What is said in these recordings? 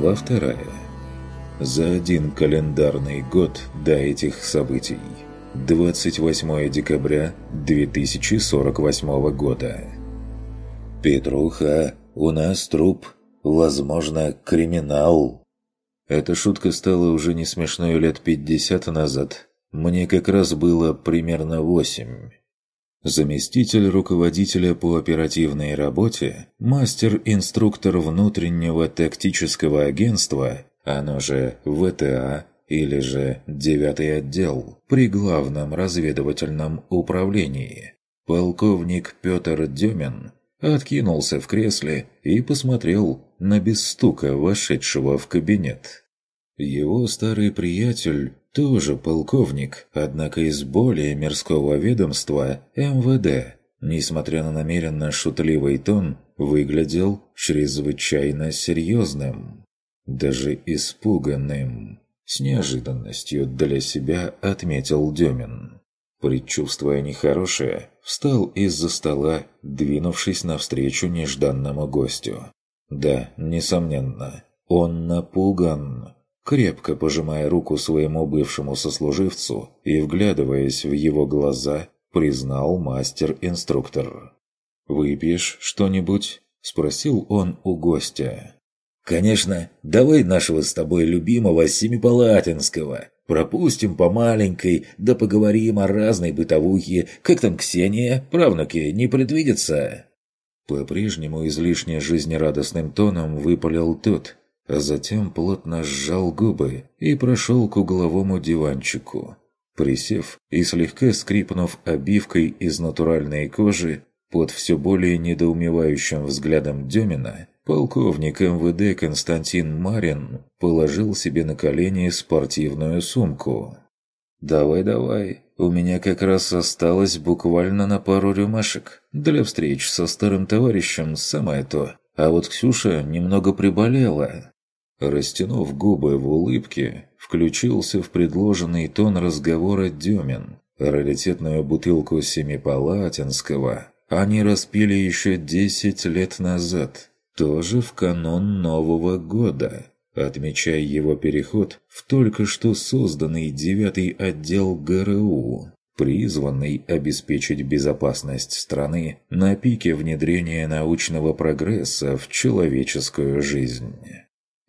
Глава вторая. За один календарный год до этих событий. 28 декабря 2048 года. «Петруха, у нас труп. Возможно, криминал». Эта шутка стала уже не смешной лет 50 назад. Мне как раз было примерно 8. Заместитель руководителя по оперативной работе, мастер-инструктор внутреннего тактического агентства, оно же ВТА или же девятый отдел при главном разведывательном управлении, полковник Петр Демин откинулся в кресле и посмотрел на без стука вошедшего в кабинет. Его старый приятель тоже полковник, однако из более мирского ведомства МВД, несмотря на намеренно шутливый тон, выглядел чрезвычайно серьезным, даже испуганным. С неожиданностью для себя отметил Демин. Предчувствуя нехорошее, встал из-за стола, двинувшись навстречу нежданному гостю. Да, несомненно, он напуган крепко пожимая руку своему бывшему сослуживцу и, вглядываясь в его глаза, признал мастер-инструктор. «Выпьешь что-нибудь?» – спросил он у гостя. «Конечно, давай нашего с тобой любимого Семипалатинского. Пропустим по маленькой, да поговорим о разной бытовухе. Как там Ксения? Правнуки не предвидится?» По-прежнему излишне жизнерадостным тоном выпалил тот, а затем плотно сжал губы и прошел к угловому диванчику. Присев и слегка скрипнув обивкой из натуральной кожи, под все более недоумевающим взглядом Демина, полковник МВД Константин Марин положил себе на колени спортивную сумку. «Давай-давай, у меня как раз осталось буквально на пару рюмашек. Для встреч со старым товарищем самое то. А вот Ксюша немного приболела. Растянув губы в улыбке, включился в предложенный тон разговора Демин. Раритетную бутылку Семипалатинского они распили еще десять лет назад, тоже в канон Нового года, отмечая его переход в только что созданный девятый отдел ГРУ, призванный обеспечить безопасность страны на пике внедрения научного прогресса в человеческую жизнь.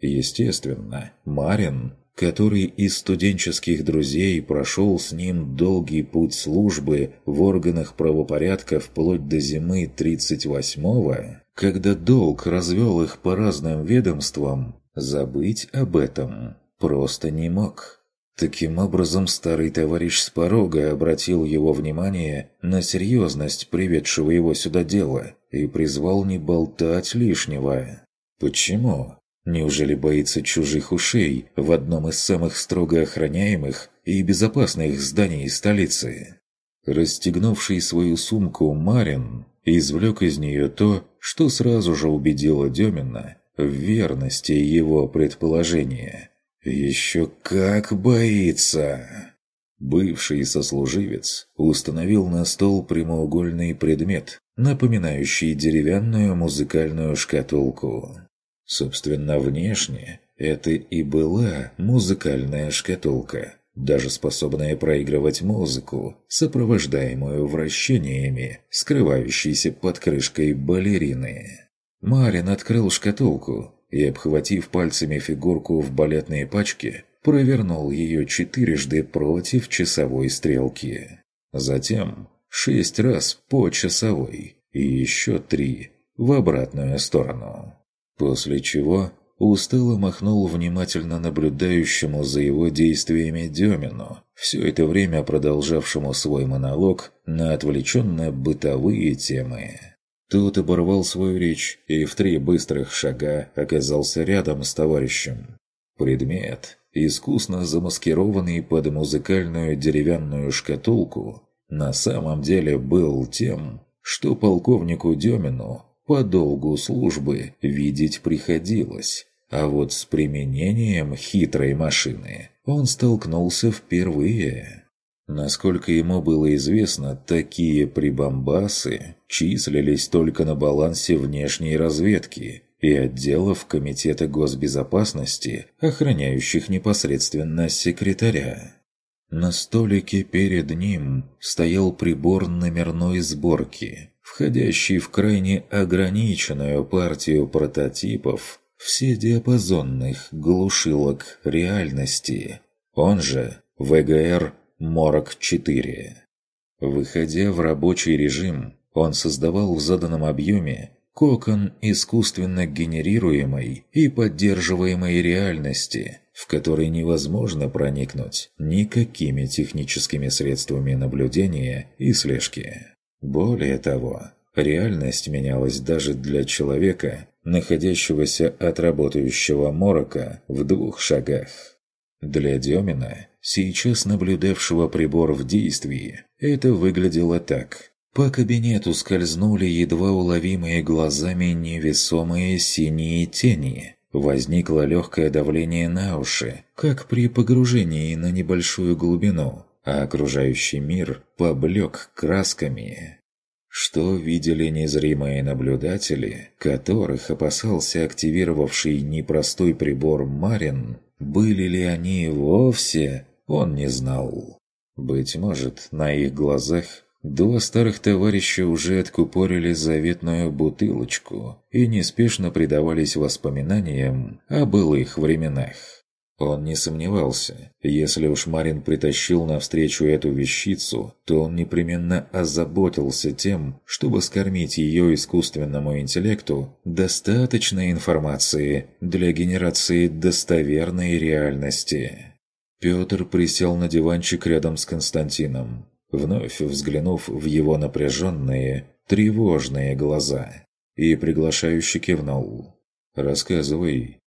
Естественно, Марин, который из студенческих друзей прошел с ним долгий путь службы в органах правопорядка вплоть до зимы 38-го, когда долг развел их по разным ведомствам, забыть об этом просто не мог. Таким образом, старый товарищ с порога обратил его внимание на серьезность приведшего его сюда дела и призвал не болтать лишнего. Почему? Неужели боится чужих ушей в одном из самых строго охраняемых и безопасных зданий столицы? Расстегнувший свою сумку Марин извлек из нее то, что сразу же убедило Демина в верности его предположения. «Еще как боится!» Бывший сослуживец установил на стол прямоугольный предмет, напоминающий деревянную музыкальную шкатулку. Собственно, внешне это и была музыкальная шкатулка, даже способная проигрывать музыку, сопровождаемую вращениями, скрывающейся под крышкой балерины. Марин открыл шкатулку и, обхватив пальцами фигурку в балетной пачке, провернул ее четырежды против часовой стрелки. Затем шесть раз по часовой и еще три в обратную сторону. После чего устало махнул внимательно наблюдающему за его действиями Демину, все это время продолжавшему свой монолог на отвлеченно-бытовые темы. Тот оборвал свою речь и в три быстрых шага оказался рядом с товарищем. Предмет, искусно замаскированный под музыкальную деревянную шкатулку, на самом деле был тем, что полковнику Демину по долгу службы видеть приходилось, а вот с применением хитрой машины он столкнулся впервые. Насколько ему было известно, такие прибамбасы числились только на балансе внешней разведки и отделов Комитета госбезопасности, охраняющих непосредственно секретаря. На столике перед ним стоял прибор номерной сборки, входящий в крайне ограниченную партию прототипов вседиапазонных глушилок реальности, он же ВГР Морок-4. Выходя в рабочий режим, он создавал в заданном объеме кокон искусственно генерируемой и поддерживаемой реальности, в который невозможно проникнуть никакими техническими средствами наблюдения и слежки. Более того, реальность менялась даже для человека, находящегося от работающего морока в двух шагах. Для Демина, сейчас наблюдавшего прибор в действии, это выглядело так. По кабинету скользнули едва уловимые глазами невесомые синие тени. Возникло легкое давление на уши, как при погружении на небольшую глубину, а окружающий мир поблек красками. Что видели незримые наблюдатели, которых опасался активировавший непростой прибор Марин, были ли они вовсе, он не знал. Быть может, на их глазах два старых товарища уже откупорили заветную бутылочку и неспешно предавались воспоминаниям о былых временах. Он не сомневался, если уж Марин притащил навстречу эту вещицу, то он непременно озаботился тем, чтобы скормить ее искусственному интеллекту достаточной информации для генерации достоверной реальности. Петр присел на диванчик рядом с Константином, вновь взглянув в его напряженные, тревожные глаза, и приглашающе кивнул. «Рассказывай».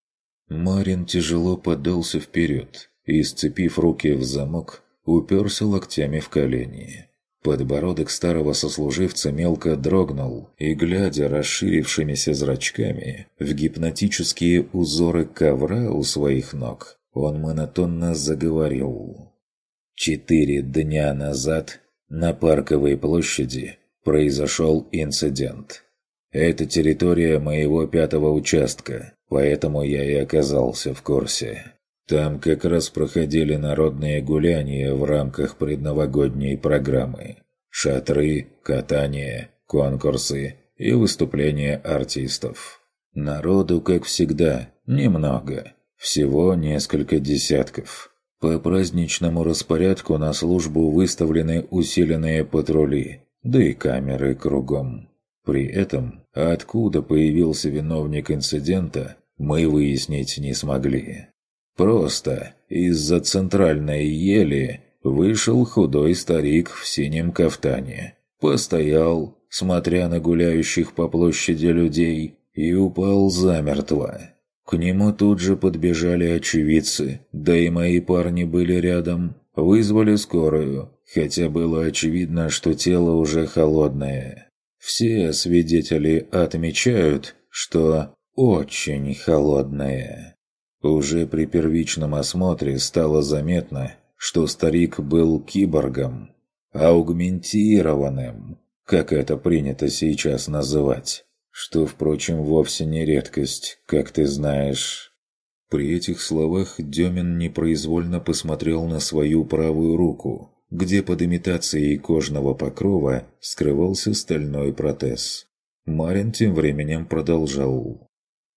Марин тяжело подался вперед и, сцепив руки в замок, уперся локтями в колени. Подбородок старого сослуживца мелко дрогнул, и, глядя расширившимися зрачками в гипнотические узоры ковра у своих ног, он монотонно заговорил. «Четыре дня назад на Парковой площади произошел инцидент. Это территория моего пятого участка, поэтому я и оказался в курсе. Там как раз проходили народные гуляния в рамках предновогодней программы. Шатры, катания, конкурсы и выступления артистов. Народу, как всегда, немного. Всего несколько десятков. По праздничному распорядку на службу выставлены усиленные патрули, да и камеры кругом. При этом, откуда появился виновник инцидента, мы выяснить не смогли. Просто из-за центральной ели вышел худой старик в синем кафтане. Постоял, смотря на гуляющих по площади людей, и упал замертво. К нему тут же подбежали очевидцы, да и мои парни были рядом. Вызвали скорую, хотя было очевидно, что тело уже холодное. Все свидетели отмечают, что очень холодное. Уже при первичном осмотре стало заметно, что старик был киборгом, аугментированным, как это принято сейчас называть что, впрочем, вовсе не редкость, как ты знаешь». При этих словах Демин непроизвольно посмотрел на свою правую руку, где под имитацией кожного покрова скрывался стальной протез. Марин тем временем продолжал.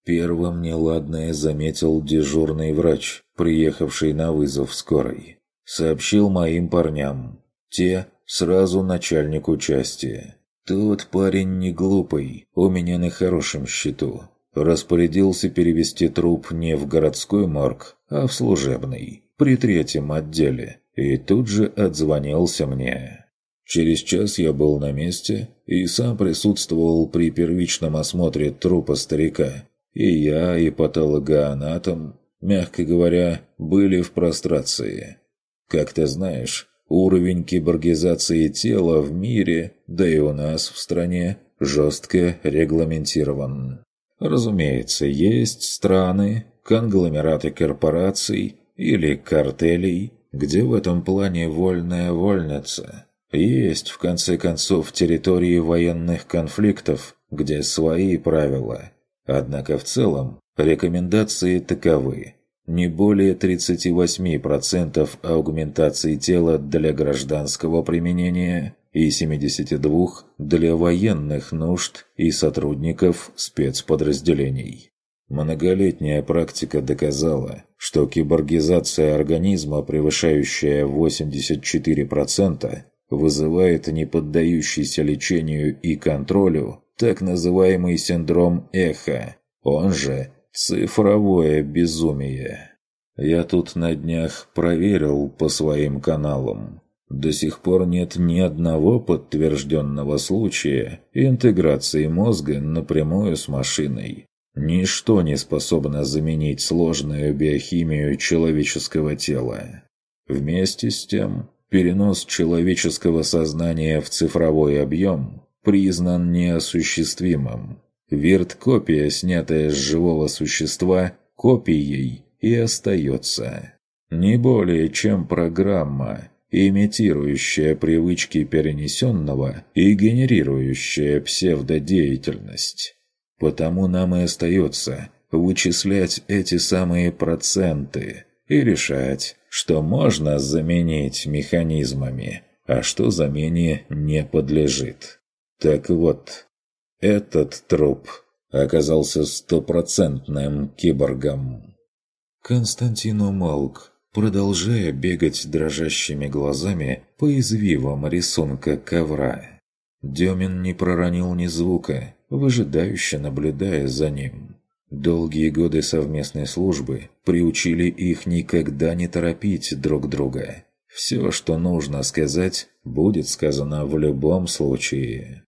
Первым неладное заметил дежурный врач, приехавший на вызов скорой. Сообщил моим парням. Те сразу начальнику части. Тот парень не глупый, у меня на хорошем счету. Распорядился перевести труп не в городской морг, а в служебный, при третьем отделе, и тут же отзвонился мне. Через час я был на месте и сам присутствовал при первичном осмотре трупа старика. И я, и патологоанатом, мягко говоря, были в прострации. Как ты знаешь, Уровень киборгизации тела в мире, да и у нас в стране, жестко регламентирован. Разумеется, есть страны, конгломераты корпораций или картелей, где в этом плане вольная вольница. Есть, в конце концов, территории военных конфликтов, где свои правила. Однако в целом рекомендации таковы. Не более 38% аугментации тела для гражданского применения и 72% для военных нужд и сотрудников спецподразделений. Многолетняя практика доказала, что киборгизация организма, превышающая 84%, вызывает неподдающийся лечению и контролю так называемый синдром эхо, он же цифровое безумие. Я тут на днях проверил по своим каналам. До сих пор нет ни одного подтвержденного случая интеграции мозга напрямую с машиной. Ничто не способно заменить сложную биохимию человеческого тела. Вместе с тем, перенос человеческого сознания в цифровой объем признан неосуществимым. Вирт-копия, снятая с живого существа, копией и остается. Не более чем программа, имитирующая привычки перенесенного и генерирующая псевдодеятельность. Потому нам и остается вычислять эти самые проценты и решать, что можно заменить механизмами, а что замене не подлежит. Так вот, этот труп оказался стопроцентным киборгом. Константин умолк, продолжая бегать дрожащими глазами по извивам рисунка ковра. Демин не проронил ни звука, выжидающе наблюдая за ним. Долгие годы совместной службы приучили их никогда не торопить друг друга. Все, что нужно сказать, будет сказано в любом случае.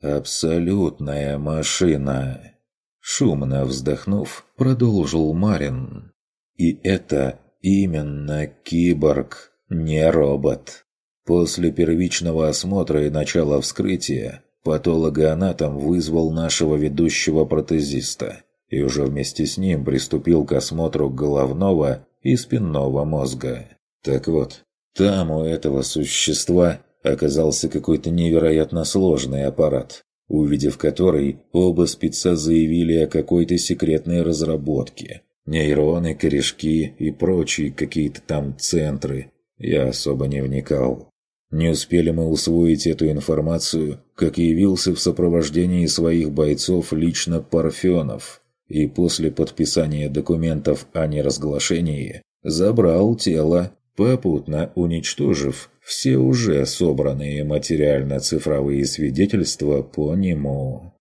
«Абсолютная машина!» Шумно вздохнув, продолжил Марин. «И это именно киборг, не робот. После первичного осмотра и начала вскрытия Патологоанатом вызвал нашего ведущего протезиста и уже вместе с ним приступил к осмотру головного и спинного мозга. Так вот, там у этого существа оказался какой-то невероятно сложный аппарат, увидев который, оба спеца заявили о какой-то секретной разработке. Нейроны, корешки и прочие какие-то там центры. Я особо не вникал. Не успели мы усвоить эту информацию, как явился в сопровождении своих бойцов лично Парфенов, и после подписания документов о неразглашении забрал тело, попутно уничтожив все уже собранные материально-цифровые свидетельства по нему.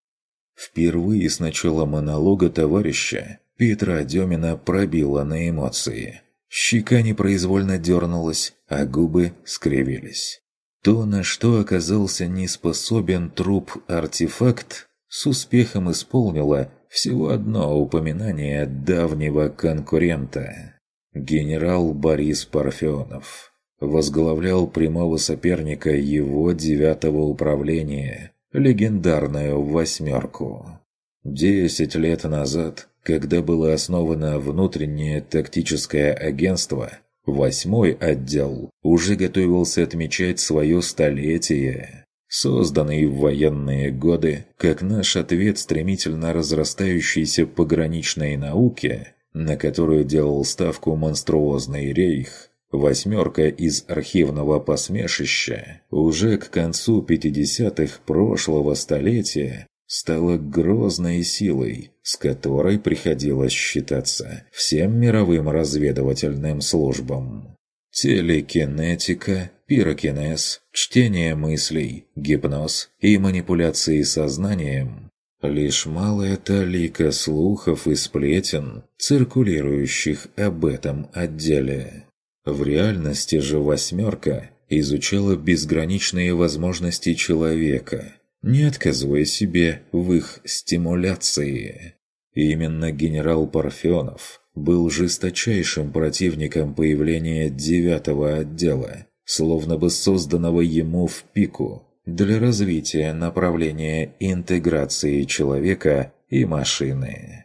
Впервые с начала монолога товарища Петра Демина пробила на эмоции – Щека непроизвольно дернулась, а губы скривились. То, на что оказался не способен труп-артефакт, с успехом исполнило всего одно упоминание давнего конкурента. Генерал Борис Парфенов возглавлял прямого соперника его девятого управления, легендарную «восьмерку». Десять лет назад когда было основано внутреннее тактическое агентство, восьмой отдел уже готовился отмечать свое столетие. Созданный в военные годы, как наш ответ стремительно разрастающейся пограничной науке, на которую делал ставку монструозный рейх, «восьмерка» из архивного посмешища уже к концу 50-х прошлого столетия стала грозной силой, с которой приходилось считаться всем мировым разведывательным службам. Телекинетика, пирокинез, чтение мыслей, гипноз и манипуляции сознанием – лишь малая талика слухов и сплетен, циркулирующих об этом отделе. В реальности же «восьмерка» изучала безграничные возможности человека – не отказывая себе в их стимуляции. Именно генерал Парфенов был жесточайшим противником появления девятого отдела, словно бы созданного ему в пику для развития направления интеграции человека и машины.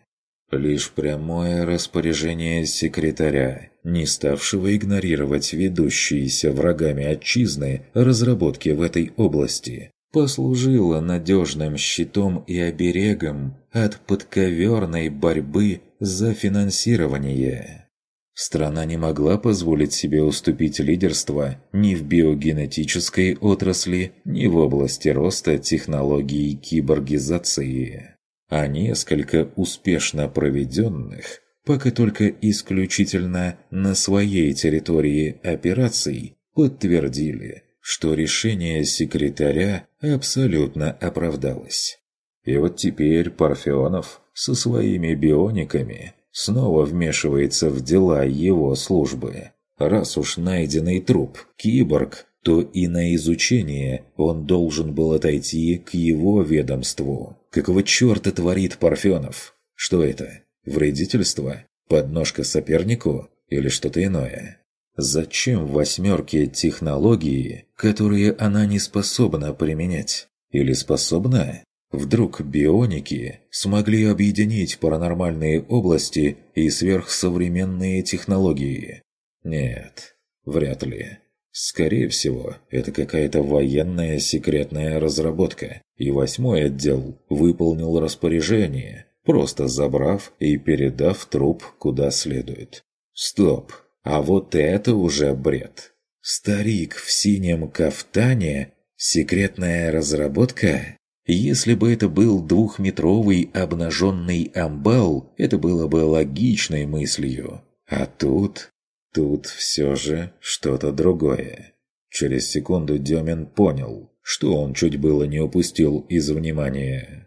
Лишь прямое распоряжение секретаря, не ставшего игнорировать ведущиеся врагами отчизны разработки в этой области, послужила надежным щитом и оберегом от подковерной борьбы за финансирование. Страна не могла позволить себе уступить лидерство ни в биогенетической отрасли, ни в области роста технологий киборгизации. А несколько успешно проведенных, пока только исключительно на своей территории операций, подтвердили, что решение секретаря абсолютно оправдалось. И вот теперь Парфенов со своими биониками снова вмешивается в дела его службы. Раз уж найденный труп – киборг, то и на изучение он должен был отойти к его ведомству. Какого черта творит Парфенов? Что это? Вредительство? Подножка сопернику? Или что-то иное? Зачем восьмерке технологии, которые она не способна применять? Или способна? Вдруг бионики смогли объединить паранормальные области и сверхсовременные технологии? Нет, вряд ли. Скорее всего, это какая-то военная секретная разработка, и восьмой отдел выполнил распоряжение, просто забрав и передав труп куда следует. Стоп, а вот это уже бред. Старик в синем кафтане? Секретная разработка? Если бы это был двухметровый обнаженный амбал, это было бы логичной мыслью. А тут... Тут все же что-то другое. Через секунду Демин понял, что он чуть было не упустил из внимания.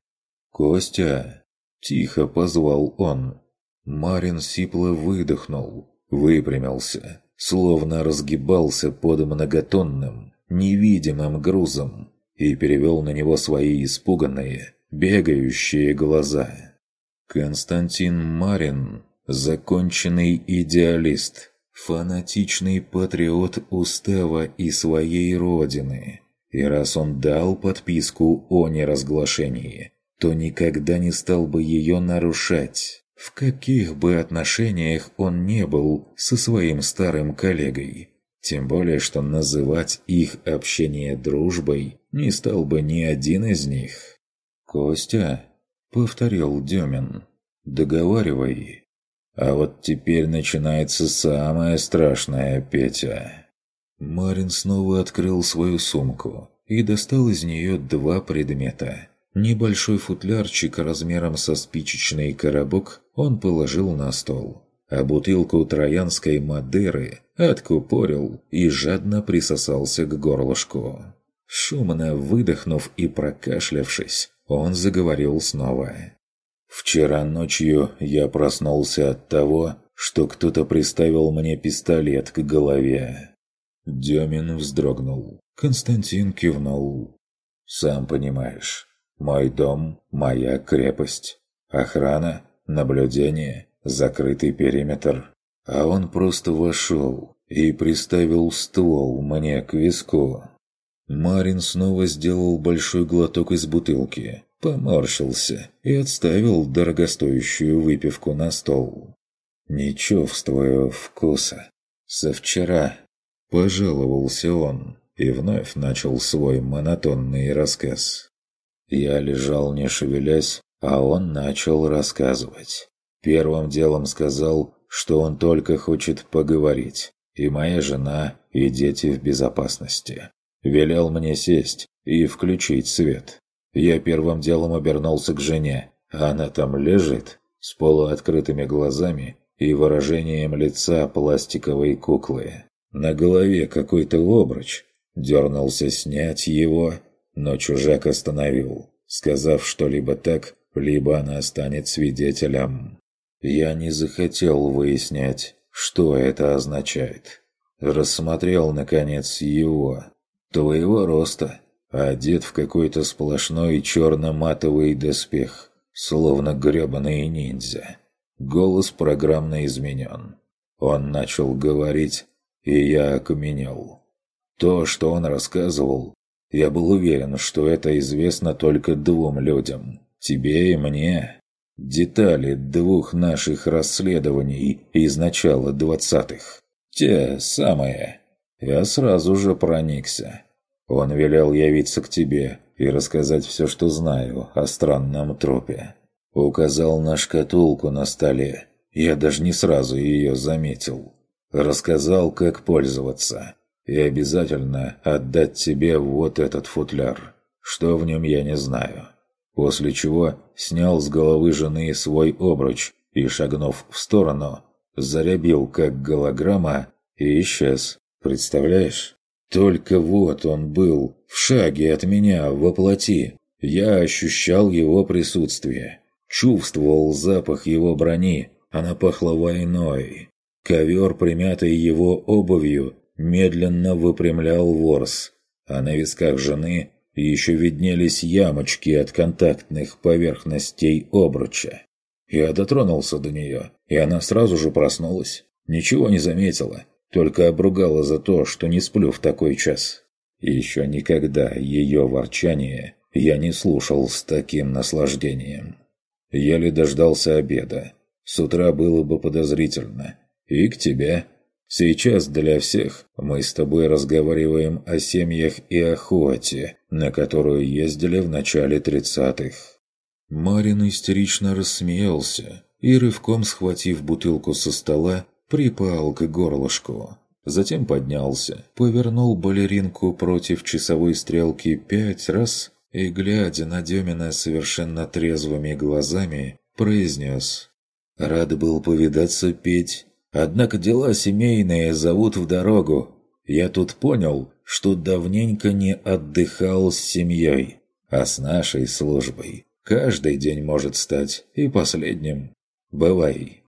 «Костя!» – тихо позвал он. Марин сипло выдохнул, выпрямился, словно разгибался под многотонным, невидимым грузом и перевел на него свои испуганные, бегающие глаза. Константин Марин – законченный идеалист – фанатичный патриот устава и своей родины. И раз он дал подписку о неразглашении, то никогда не стал бы ее нарушать, в каких бы отношениях он не был со своим старым коллегой. Тем более, что называть их общение дружбой не стал бы ни один из них. «Костя», — повторил Демин, — «договаривай». А вот теперь начинается самое страшное, Петя. Марин снова открыл свою сумку и достал из нее два предмета. Небольшой футлярчик размером со спичечный коробок он положил на стол, а бутылку троянской Мадеры откупорил и жадно присосался к горлышку. Шумно выдохнув и прокашлявшись, он заговорил снова. Вчера ночью я проснулся от того, что кто-то приставил мне пистолет к голове. Демин вздрогнул. Константин кивнул. «Сам понимаешь, мой дом – моя крепость. Охрана, наблюдение, закрытый периметр. А он просто вошел и приставил ствол мне к виску». Марин снова сделал большой глоток из бутылки, поморщился и отставил дорогостоящую выпивку на стол. «Не чувствую вкуса. Со вчера...» – пожаловался он и вновь начал свой монотонный рассказ. Я лежал не шевелясь, а он начал рассказывать. Первым делом сказал, что он только хочет поговорить, и моя жена, и дети в безопасности. Велел мне сесть и включить свет. Я первым делом обернулся к жене. Она там лежит, с полуоткрытыми глазами и выражением лица пластиковой куклы. На голове какой-то обруч. Дернулся снять его, но чужак остановил, сказав, что либо так, либо она станет свидетелем. Я не захотел выяснять, что это означает. Рассмотрел, наконец, его, твоего роста, одет в какой-то сплошной черно-матовый доспех, словно гребаный ниндзя. Голос программно изменен. Он начал говорить, и я окаменел. То, что он рассказывал, я был уверен, что это известно только двум людям. Тебе и мне. Детали двух наших расследований из начала двадцатых. Те самые. Я сразу же проникся. Он велел явиться к тебе, и рассказать все, что знаю о странном трупе. Указал на шкатулку на столе. Я даже не сразу ее заметил. Рассказал, как пользоваться. И обязательно отдать тебе вот этот футляр. Что в нем, я не знаю. После чего снял с головы жены свой обруч и, шагнув в сторону, зарябил как голограмма и исчез. Представляешь? Только вот он был, в шаге от меня, во плоти. Я ощущал его присутствие. Чувствовал запах его брони, она пахла войной. Ковер, примятый его обувью, медленно выпрямлял ворс, а на висках жены еще виднелись ямочки от контактных поверхностей обруча. Я дотронулся до нее, и она сразу же проснулась. Ничего не заметила, только обругала за то, что не сплю в такой час. еще никогда ее ворчание я не слушал с таким наслаждением. Еле дождался обеда. С утра было бы подозрительно. И к тебе. Сейчас для всех мы с тобой разговариваем о семьях и охоте, на которую ездили в начале тридцатых. Марин истерично рассмеялся и, рывком схватив бутылку со стола, припал к горлышку. Затем поднялся, повернул балеринку против часовой стрелки пять раз и, глядя на Демина совершенно трезвыми глазами, произнес «Рад был повидаться, Петь, однако дела семейные зовут в дорогу. Я тут понял, что давненько не отдыхал с семьей, а с нашей службой. Каждый день может стать и последним. Бывай».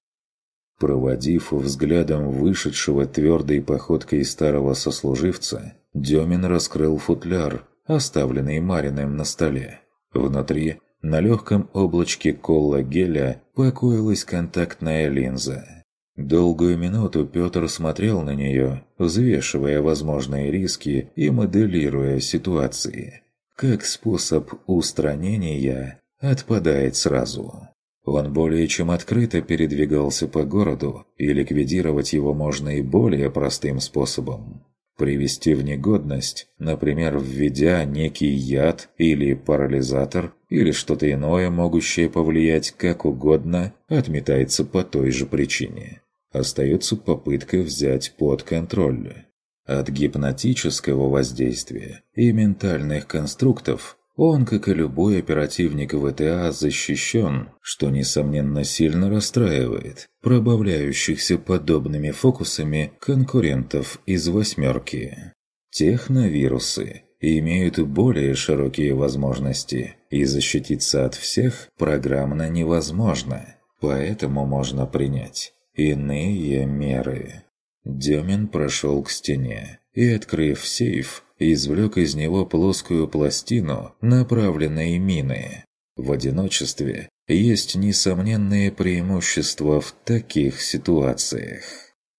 Проводив взглядом вышедшего твердой походкой старого сослуживца, Демин раскрыл футляр, оставленный Мариным на столе. Внутри, на легком облачке колла-геля, покоилась контактная линза. Долгую минуту Петр смотрел на нее, взвешивая возможные риски и моделируя ситуации. Как способ устранения отпадает сразу. Он более чем открыто передвигался по городу, и ликвидировать его можно и более простым способом. Привести в негодность, например, введя некий яд или парализатор, или что-то иное, могущее повлиять как угодно, отметается по той же причине. Остается попытка взять под контроль. От гипнотического воздействия и ментальных конструктов он, как и любой оперативник ВТА, защищен, что, несомненно, сильно расстраивает пробавляющихся подобными фокусами конкурентов из «восьмерки». Техновирусы имеют более широкие возможности, и защититься от всех программно невозможно, поэтому можно принять иные меры. Демин прошел к стене и, открыв сейф, извлек из него плоскую пластину направленной мины. В одиночестве есть несомненные преимущества в таких ситуациях.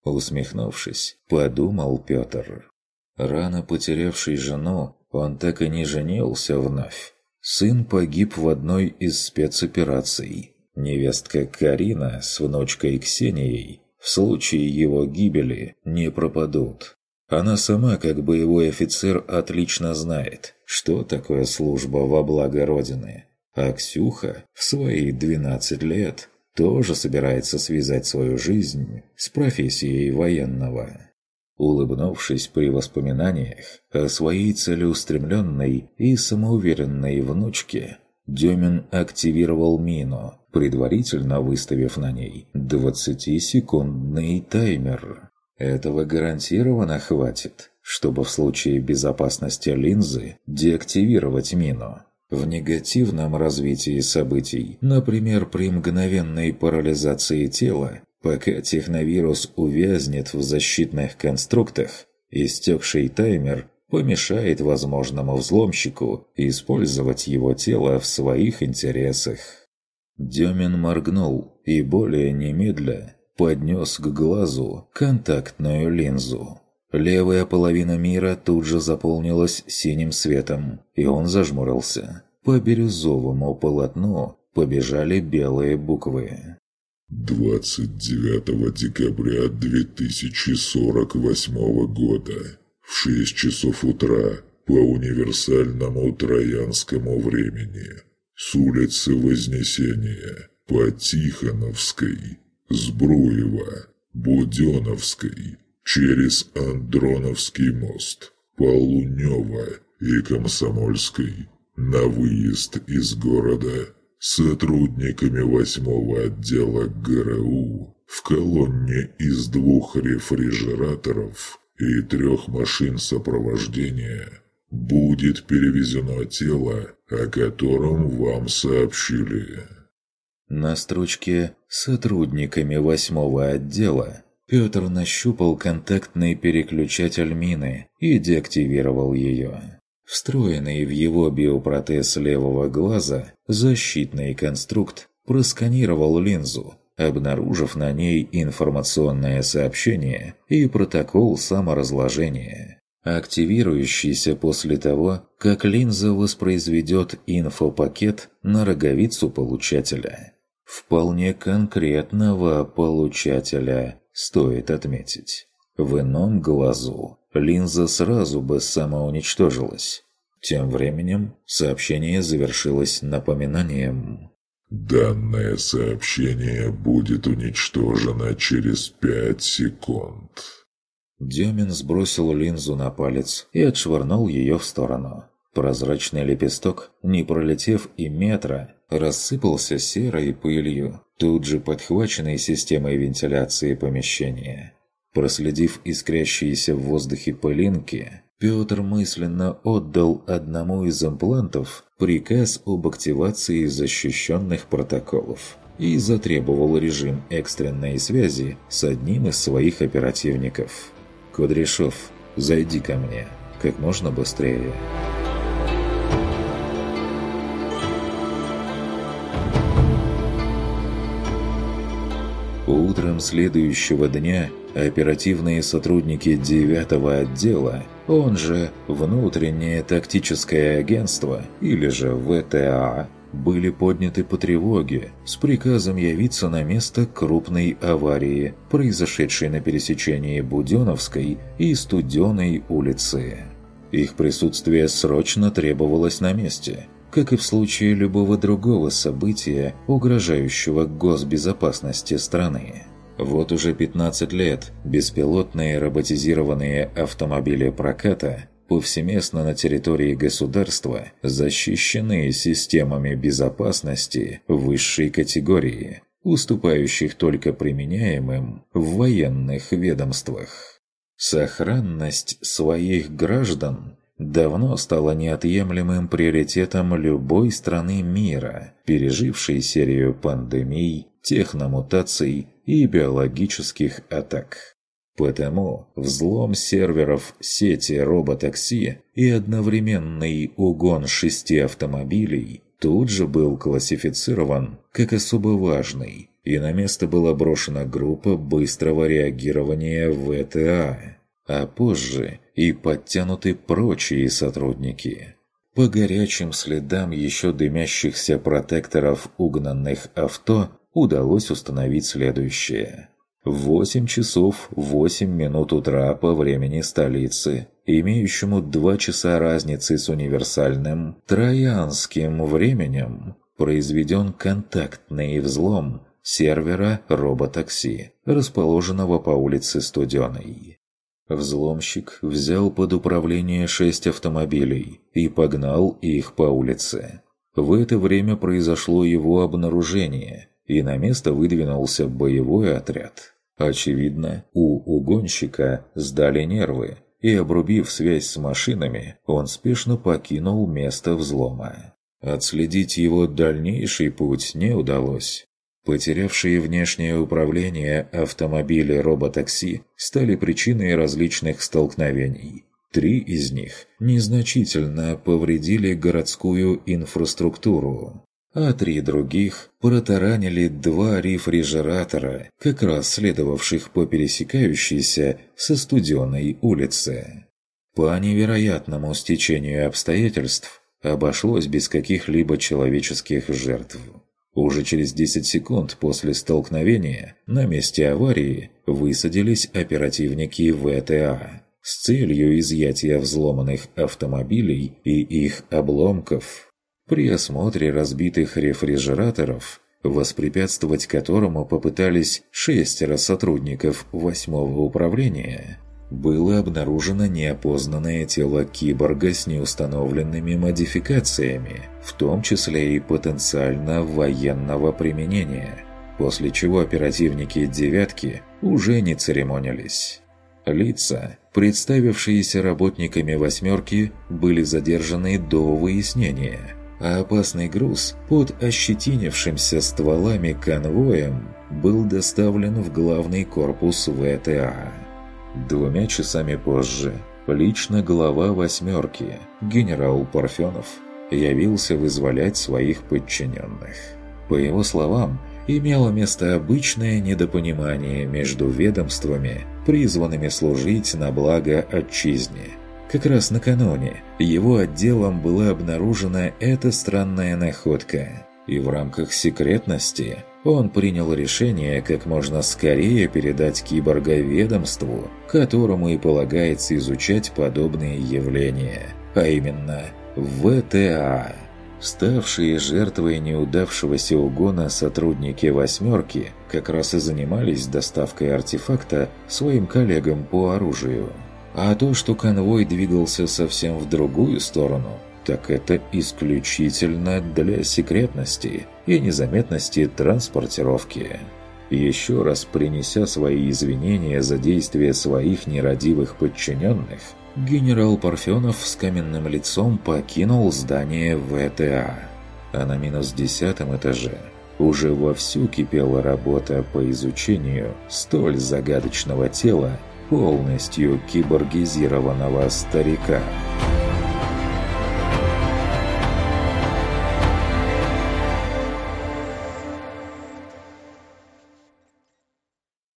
Усмехнувшись, подумал Петр. Рано потерявший жену, он так и не женился вновь. Сын погиб в одной из спецопераций. Невестка Карина с внучкой Ксенией в случае его гибели не пропадут. Она сама, как боевой офицер, отлично знает, что такое служба во благо Родины. А Ксюха в свои 12 лет тоже собирается связать свою жизнь с профессией военного. Улыбнувшись при воспоминаниях о своей целеустремленной и самоуверенной внучке, Демин активировал мину, предварительно выставив на ней 20-секундный таймер. Этого гарантированно хватит, чтобы в случае безопасности линзы деактивировать мину. В негативном развитии событий, например, при мгновенной парализации тела, пока техновирус увязнет в защитных конструктах, истекший таймер помешает возможному взломщику использовать его тело в своих интересах. Демин моргнул и более немедля поднес к глазу контактную линзу. Левая половина мира тут же заполнилась синим светом, и он зажмурился. По бирюзовому полотну побежали белые буквы. 29 декабря 2048 года в 6 часов утра по универсальному троянскому времени. С улицы Вознесения по Тихоновской, Сбруева, Буденовской, через Андроновский мост, по Лунёва и Комсомольской, на выезд из города сотрудниками восьмого отдела ГРУ в колонне из двух рефрижераторов и трех машин сопровождения будет перевезено тело, о котором вам сообщили. На строчке «Сотрудниками восьмого отдела» Петр нащупал контактный переключатель мины и деактивировал ее. Встроенный в его биопротез левого глаза защитный конструкт просканировал линзу, обнаружив на ней информационное сообщение и протокол саморазложения, активирующийся после того, как линза воспроизведет инфопакет на роговицу получателя. Вполне конкретного получателя, стоит отметить. В ином глазу линза сразу бы самоуничтожилась. Тем временем сообщение завершилось напоминанием. «Данное сообщение будет уничтожено через пять секунд». Демин сбросил линзу на палец и отшвырнул ее в сторону. Прозрачный лепесток, не пролетев и метра, рассыпался серой пылью, тут же подхваченной системой вентиляции помещения. Проследив искрящиеся в воздухе пылинки, Петр мысленно отдал одному из имплантов приказ об активации защищенных протоколов и затребовал режим экстренной связи с одним из своих оперативников. «Кудряшов, зайди ко мне, как можно быстрее». Утром следующего дня оперативные сотрудники 9 отдела, он же Внутреннее тактическое агентство или же ВТА, были подняты по тревоге с приказом явиться на место крупной аварии, произошедшей на пересечении Буденовской и Студеной улицы. Их присутствие срочно требовалось на месте – как и в случае любого другого события, угрожающего госбезопасности страны. Вот уже 15 лет беспилотные роботизированные автомобили проката повсеместно на территории государства защищены системами безопасности высшей категории, уступающих только применяемым в военных ведомствах. Сохранность своих граждан давно стало неотъемлемым приоритетом любой страны мира, пережившей серию пандемий, техномутаций и биологических атак. Потому взлом серверов сети роботакси и одновременный угон шести автомобилей тут же был классифицирован как особо важный, и на место была брошена группа быстрого реагирования ВТА а позже и подтянуты прочие сотрудники. По горячим следам еще дымящихся протекторов угнанных авто удалось установить следующее. В 8 часов 8 минут утра по времени столицы, имеющему 2 часа разницы с универсальным троянским временем, произведен контактный взлом сервера роботакси, расположенного по улице Студеной. Взломщик взял под управление шесть автомобилей и погнал их по улице. В это время произошло его обнаружение, и на место выдвинулся боевой отряд. Очевидно, у угонщика сдали нервы, и, обрубив связь с машинами, он спешно покинул место взлома. Отследить его дальнейший путь не удалось. Потерявшие внешнее управление автомобили роботакси стали причиной различных столкновений. Три из них незначительно повредили городскую инфраструктуру, а три других протаранили два рефрижератора, как раз следовавших по пересекающейся со студеной улице. По невероятному стечению обстоятельств обошлось без каких-либо человеческих жертв. Уже через 10 секунд после столкновения на месте аварии высадились оперативники ВТА. с целью изъятия взломанных автомобилей и их обломков. При осмотре разбитых рефрижераторов, воспрепятствовать которому попытались шестеро сотрудников восьмого управления, было обнаружено неопознанное тело киборга с неустановленными модификациями, в том числе и потенциально военного применения, после чего оперативники «девятки» уже не церемонились. Лица, представившиеся работниками «восьмерки», были задержаны до выяснения, а опасный груз под ощетинившимся стволами конвоем был доставлен в главный корпус ВТА. Двумя часами позже лично глава «восьмерки» генерал Парфенов явился вызволять своих подчиненных. По его словам, имело место обычное недопонимание между ведомствами, призванными служить на благо отчизне. Как раз накануне его отделом была обнаружена эта странная находка, и в рамках секретности он принял решение как можно скорее передать киборга ведомству, которому и полагается изучать подобные явления, а именно ВТА. Ставшие жертвой неудавшегося угона сотрудники «восьмерки» как раз и занимались доставкой артефакта своим коллегам по оружию. А то, что конвой двигался совсем в другую сторону, так это исключительно для секретности и незаметности транспортировки. Еще раз принеся свои извинения за действия своих нерадивых подчиненных, генерал Парфенов с каменным лицом покинул здание ВТА. А на минус десятом этаже уже вовсю кипела работа по изучению столь загадочного тела полностью киборгизированного старика.